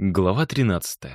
Глава 13.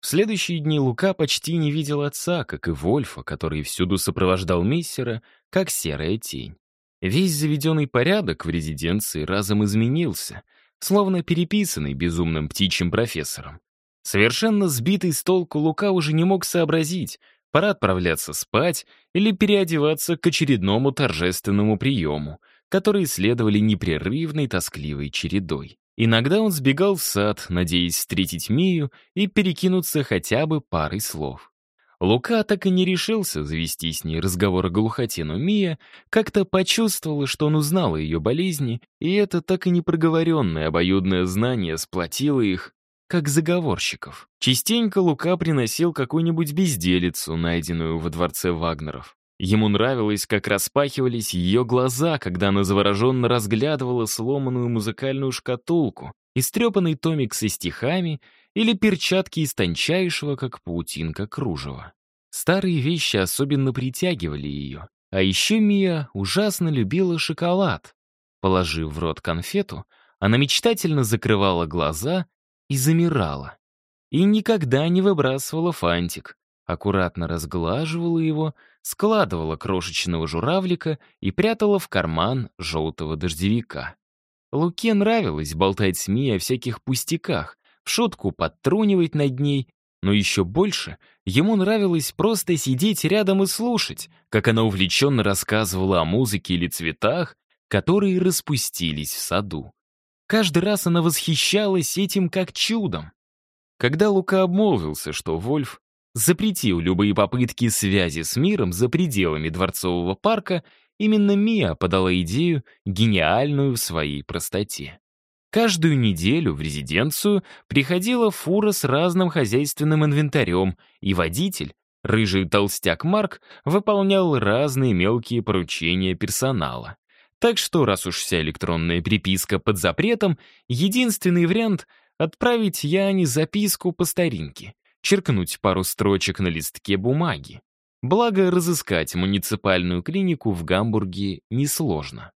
В следующие дни Лука почти не видел отца, как и Вольфа, который всюду сопровождал Мессера, как серая тень. Весь заведенный порядок в резиденции разом изменился, словно переписанный безумным птичьим профессором. Совершенно сбитый с толку Лука уже не мог сообразить, пора отправляться спать или переодеваться к очередному торжественному приему, которые следовали непрерывной тоскливой чередой. Иногда он сбегал в сад, надеясь встретить Мию и перекинуться хотя бы парой слов. Лука так и не решился завести с ней разговор о глухоте, но Мия как-то почувствовала, что он узнал о ее болезни, и это так и непроговоренное обоюдное знание сплотило их, как заговорщиков. Частенько Лука приносил какую-нибудь безделицу, найденную во дворце Вагнеров. Ему нравилось, как распахивались ее глаза, когда она завороженно разглядывала сломанную музыкальную шкатулку, истрепанный томик со стихами или перчатки из тончайшего, как паутинка, кружева. Старые вещи особенно притягивали ее. А еще Мия ужасно любила шоколад. Положив в рот конфету, она мечтательно закрывала глаза и замирала. И никогда не выбрасывала фантик, аккуратно разглаживала его, складывала крошечного журавлика и прятала в карман желтого дождевика. Луке нравилось болтать с Мией о всяких пустяках, в шутку подтрунивать над ней, но еще больше ему нравилось просто сидеть рядом и слушать, как она увлеченно рассказывала о музыке или цветах, которые распустились в саду. Каждый раз она восхищалась этим как чудом. Когда Лука обмолвился, что Вольф запретил любые попытки связи с миром за пределами Дворцового парка, именно Мия подала идею, гениальную в своей простоте. Каждую неделю в резиденцию приходила фура с разным хозяйственным инвентарем, и водитель, рыжий толстяк Марк, выполнял разные мелкие поручения персонала. Так что, раз уж вся электронная приписка под запретом, единственный вариант — отправить Яне записку по старинке черкнуть пару строчек на листке бумаги. Благо, разыскать муниципальную клинику в Гамбурге несложно.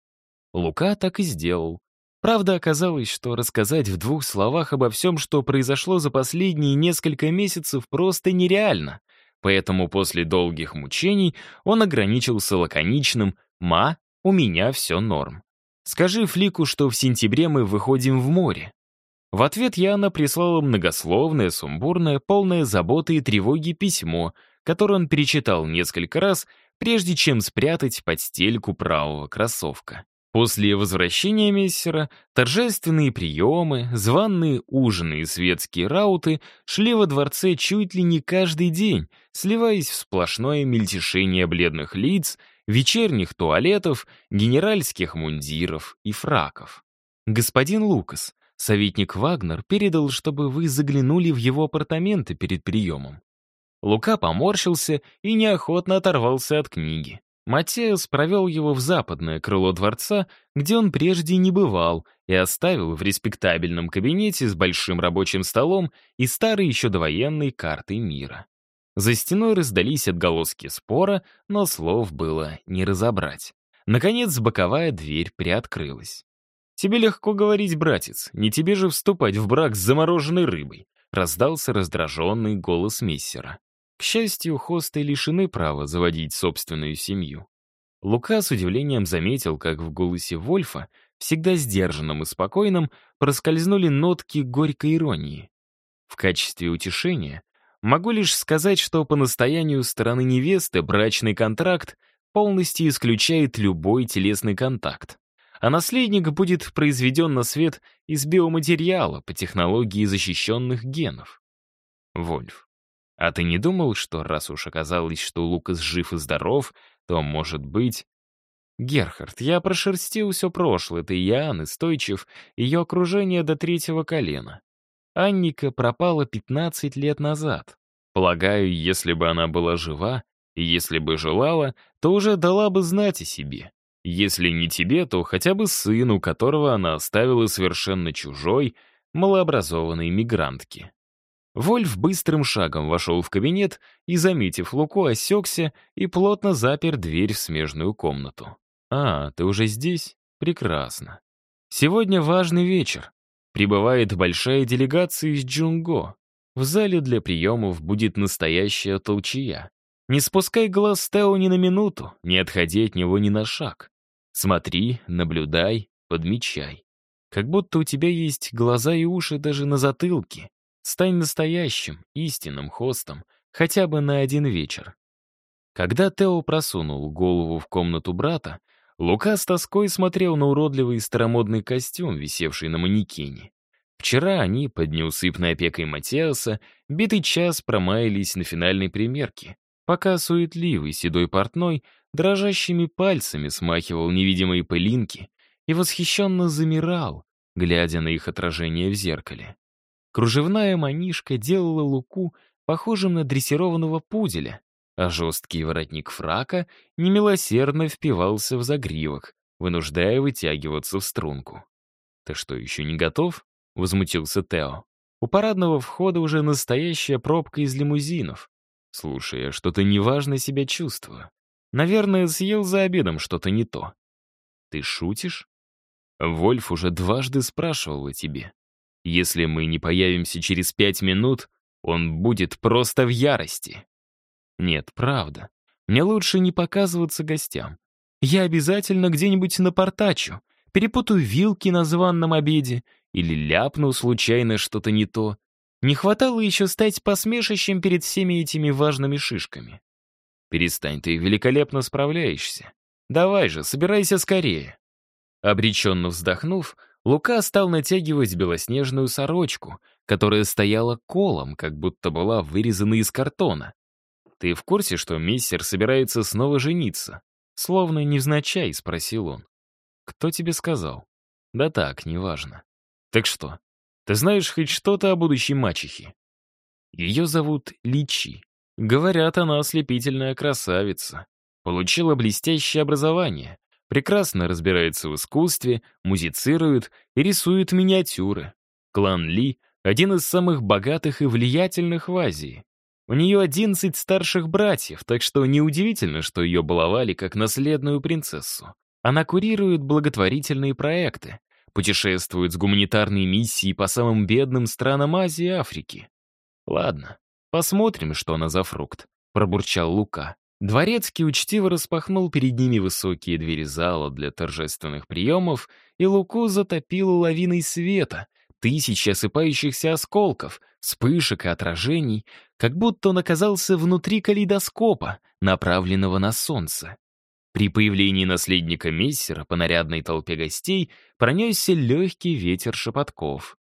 Лука так и сделал. Правда, оказалось, что рассказать в двух словах обо всем, что произошло за последние несколько месяцев, просто нереально. Поэтому после долгих мучений он ограничился лаконичным «Ма, у меня все норм». Скажи Флику, что в сентябре мы выходим в море. В ответ Яна прислала многословное, сумбурное, полное заботы и тревоги письмо, которое он перечитал несколько раз, прежде чем спрятать под стельку правого кроссовка. После возвращения мессера торжественные приемы, званные ужины и светские рауты шли во дворце чуть ли не каждый день, сливаясь в сплошное мельтешение бледных лиц, вечерних туалетов, генеральских мундиров и фраков. «Господин Лукас, Советник Вагнер передал, чтобы вы заглянули в его апартаменты перед приемом. Лука поморщился и неохотно оторвался от книги. Матеус провел его в западное крыло дворца, где он прежде не бывал, и оставил в респектабельном кабинете с большим рабочим столом и старой еще довоенной картой мира. За стеной раздались отголоски спора, но слов было не разобрать. Наконец, боковая дверь приоткрылась. «Тебе легко говорить, братец, не тебе же вступать в брак с замороженной рыбой», раздался раздраженный голос мессера. К счастью, хосты лишены права заводить собственную семью. Лука с удивлением заметил, как в голосе Вольфа, всегда сдержанном и спокойном, проскользнули нотки горькой иронии. В качестве утешения могу лишь сказать, что по настоянию стороны невесты брачный контракт полностью исключает любой телесный контакт а наследник будет произведен на свет из биоматериала по технологии защищенных генов. Вольф, а ты не думал, что раз уж оказалось, что Лукас жив и здоров, то, может быть... Герхард, я прошерстил все прошлое, ты Ян, Стойчев, ее окружение до третьего колена. Анника пропала 15 лет назад. Полагаю, если бы она была жива, и если бы желала, то уже дала бы знать о себе. Если не тебе, то хотя бы сыну, которого она оставила совершенно чужой, малообразованной мигрантке. Вольф быстрым шагом вошел в кабинет и, заметив Луку, осекся и плотно запер дверь в смежную комнату. «А, ты уже здесь? Прекрасно. Сегодня важный вечер. прибывает большая делегация из Джунго. В зале для приемов будет настоящая толчья. Не спускай глаз с Тео ни на минуту, не отходи от него ни на шаг. Смотри, наблюдай, подмечай. Как будто у тебя есть глаза и уши даже на затылке. Стань настоящим, истинным хостом, хотя бы на один вечер. Когда Тео просунул голову в комнату брата, Лука с тоской смотрел на уродливый старомодный костюм, висевший на манекене. Вчера они, под неусыпной опекой Матиаса, битый час промаялись на финальной примерке, пока суетливый седой портной дрожащими пальцами смахивал невидимые пылинки и восхищенно замирал, глядя на их отражение в зеркале. Кружевная манишка делала Луку похожим на дрессированного пуделя, а жесткий воротник фрака немилосердно впивался в загривок, вынуждая вытягиваться в струнку. «Ты что, еще не готов?» — возмутился Тео. «У парадного входа уже настоящая пробка из лимузинов. Слушай, я что-то неважно себя чувствую. Наверное, съел за обедом что-то не то. Ты шутишь? Вольф уже дважды спрашивал о тебе. Если мы не появимся через пять минут, он будет просто в ярости. Нет, правда. Мне лучше не показываться гостям. Я обязательно где-нибудь напортачу, перепутаю вилки на званном обеде или ляпну случайно что-то не то. Не хватало еще стать посмешищем перед всеми этими важными шишками. Перестань, ты великолепно справляешься. Давай же, собирайся скорее. Обреченно вздохнув, Лука стал натягивать белоснежную сорочку, которая стояла колом, как будто была вырезана из картона. «Ты в курсе, что миссер собирается снова жениться?» Словно невзначай, спросил он. «Кто тебе сказал?» «Да так, неважно». «Так что, ты знаешь хоть что-то о будущей мачехе?» Ее зовут Личи. Говорят, она ослепительная красавица. Получила блестящее образование, прекрасно разбирается в искусстве, музицирует и рисует миниатюры. Клан Ли — один из самых богатых и влиятельных в Азии. У нее 11 старших братьев, так что неудивительно, что ее баловали как наследную принцессу. Она курирует благотворительные проекты, путешествует с гуманитарной миссией по самым бедным странам Азии и Африки. Ладно, посмотрим, что она за фрукт, пробурчал Лука. Дворецкий учтиво распахнул перед ними высокие двери зала для торжественных приемов, и Луку затопило лавиной света, тысячи осыпающихся осколков, вспышек и отражений, как будто он оказался внутри калейдоскопа, направленного на солнце. При появлении наследника Мессера по нарядной толпе гостей пронесся легкий ветер шепотков.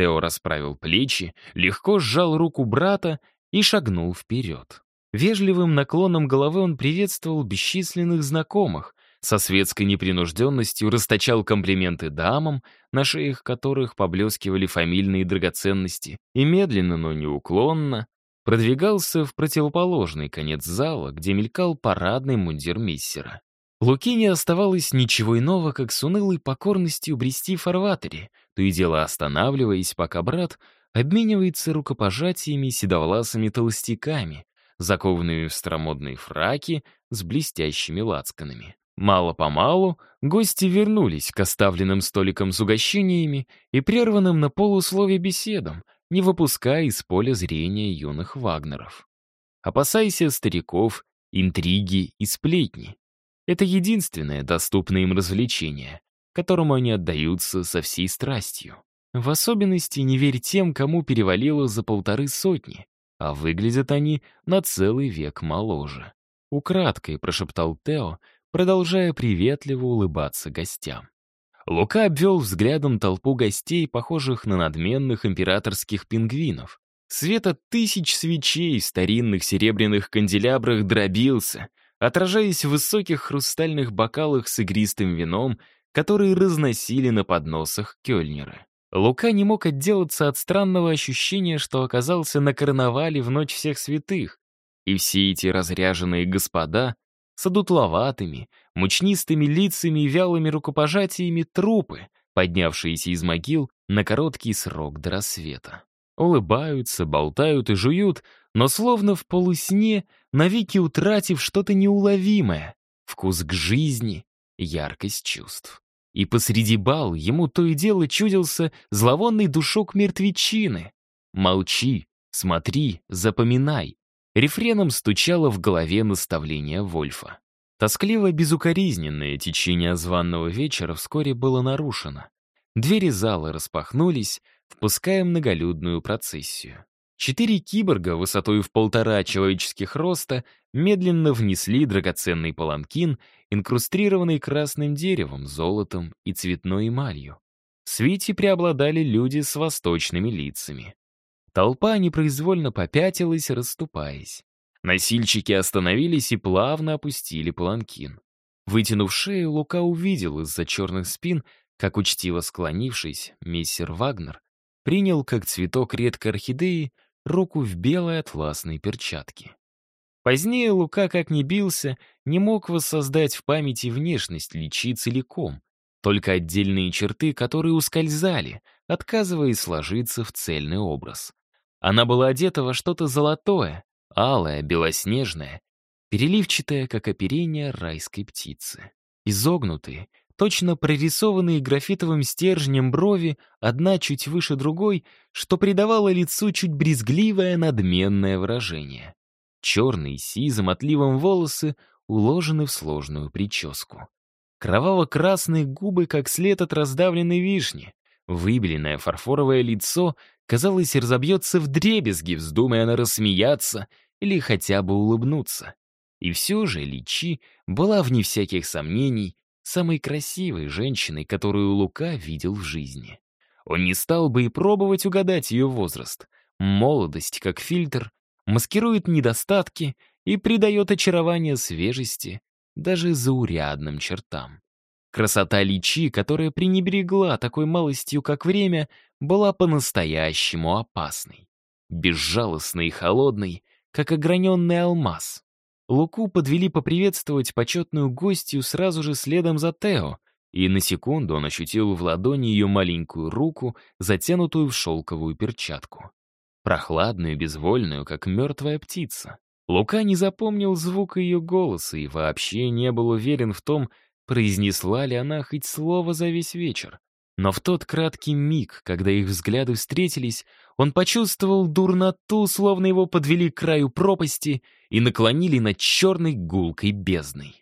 Тео расправил плечи, легко сжал руку брата и шагнул вперед. Вежливым наклоном головы он приветствовал бесчисленных знакомых, со светской непринужденностью расточал комплименты дамам, на шеях которых поблескивали фамильные драгоценности, и медленно, но неуклонно продвигался в противоположный конец зала, где мелькал парадный мундир миссера. Луки не оставалось ничего иного, как с унылой покорностью брести фарватере, то и дело останавливаясь, пока брат обменивается рукопожатиями седовласыми толстяками, закованными в старомодные фраки с блестящими лацканами. Мало-помалу гости вернулись к оставленным столикам с угощениями и прерванным на полуслове беседам, не выпуская из поля зрения юных Вагнеров. Опасайся стариков, интриги и сплетни. Это единственное доступное им развлечение, которому они отдаются со всей страстью. В особенности не верь тем, кому перевалило за полторы сотни, а выглядят они на целый век моложе. Украдкой прошептал Тео, продолжая приветливо улыбаться гостям. Лука обвел взглядом толпу гостей, похожих на надменных императорских пингвинов. Свет от тысяч свечей в старинных серебряных канделябрах дробился, отражаясь в высоких хрустальных бокалах с игристым вином, которые разносили на подносах кёльнеры. Лука не мог отделаться от странного ощущения, что оказался на карнавале в Ночь всех святых, и все эти разряженные господа с одутловатыми, мучнистыми лицами и вялыми рукопожатиями трупы, поднявшиеся из могил на короткий срок до рассвета. Улыбаются, болтают и жуют, но словно в полусне, навеки утратив что-то неуловимое, вкус к жизни, яркость чувств. И посреди бал ему то и дело чудился зловонный душок мертвечины. «Молчи, смотри, запоминай». Рефреном стучало в голове наставление Вольфа. Тоскливо-безукоризненное течение званного вечера вскоре было нарушено. Двери зала распахнулись, впуская многолюдную процессию. Четыре киборга высотой в полтора человеческих роста медленно внесли драгоценный паланкин, инкрустрированный красным деревом, золотом и цветной эмалью. В свете преобладали люди с восточными лицами. Толпа непроизвольно попятилась, расступаясь. Носильщики остановились и плавно опустили паланкин. Вытянув шею, Лука увидел из-за черных спин, как учтиво склонившись, мистер Вагнер принял, как цветок редкой орхидеи, руку в белой атласной перчатке. Позднее Лука, как ни бился, не мог воссоздать в памяти внешность Личи целиком, только отдельные черты, которые ускользали, отказываясь сложиться в цельный образ. Она была одета во что-то золотое, алое, белоснежное, переливчатое, как оперение райской птицы. Изогнутые, точно прорисованные графитовым стержнем брови, одна чуть выше другой, что придавало лицу чуть брезгливое надменное выражение. Черные сизым отливом волосы уложены в сложную прическу. Кроваво-красные губы, как след от раздавленной вишни. Выбеленное фарфоровое лицо, казалось, разобьется в дребезги, вздумая она рассмеяться или хотя бы улыбнуться. И все же Личи была, вне всяких сомнений, самой красивой женщиной, которую Лука видел в жизни. Он не стал бы и пробовать угадать ее возраст. Молодость, как фильтр, маскирует недостатки и придает очарование свежести даже заурядным чертам. Красота Личи, которая пренебрегла такой малостью, как время, была по-настоящему опасной. Безжалостной и холодной, как ограненный алмаз. Луку подвели поприветствовать почетную гостью сразу же следом за Тео, и на секунду он ощутил в ладони ее маленькую руку, затянутую в шелковую перчатку. Прохладную, безвольную, как мертвая птица. Лука не запомнил звука ее голоса и вообще не был уверен в том, произнесла ли она хоть слово за весь вечер. Но в тот краткий миг, когда их взгляды встретились, он почувствовал дурноту, словно его подвели к краю пропасти и наклонили над черной гулкой бездной.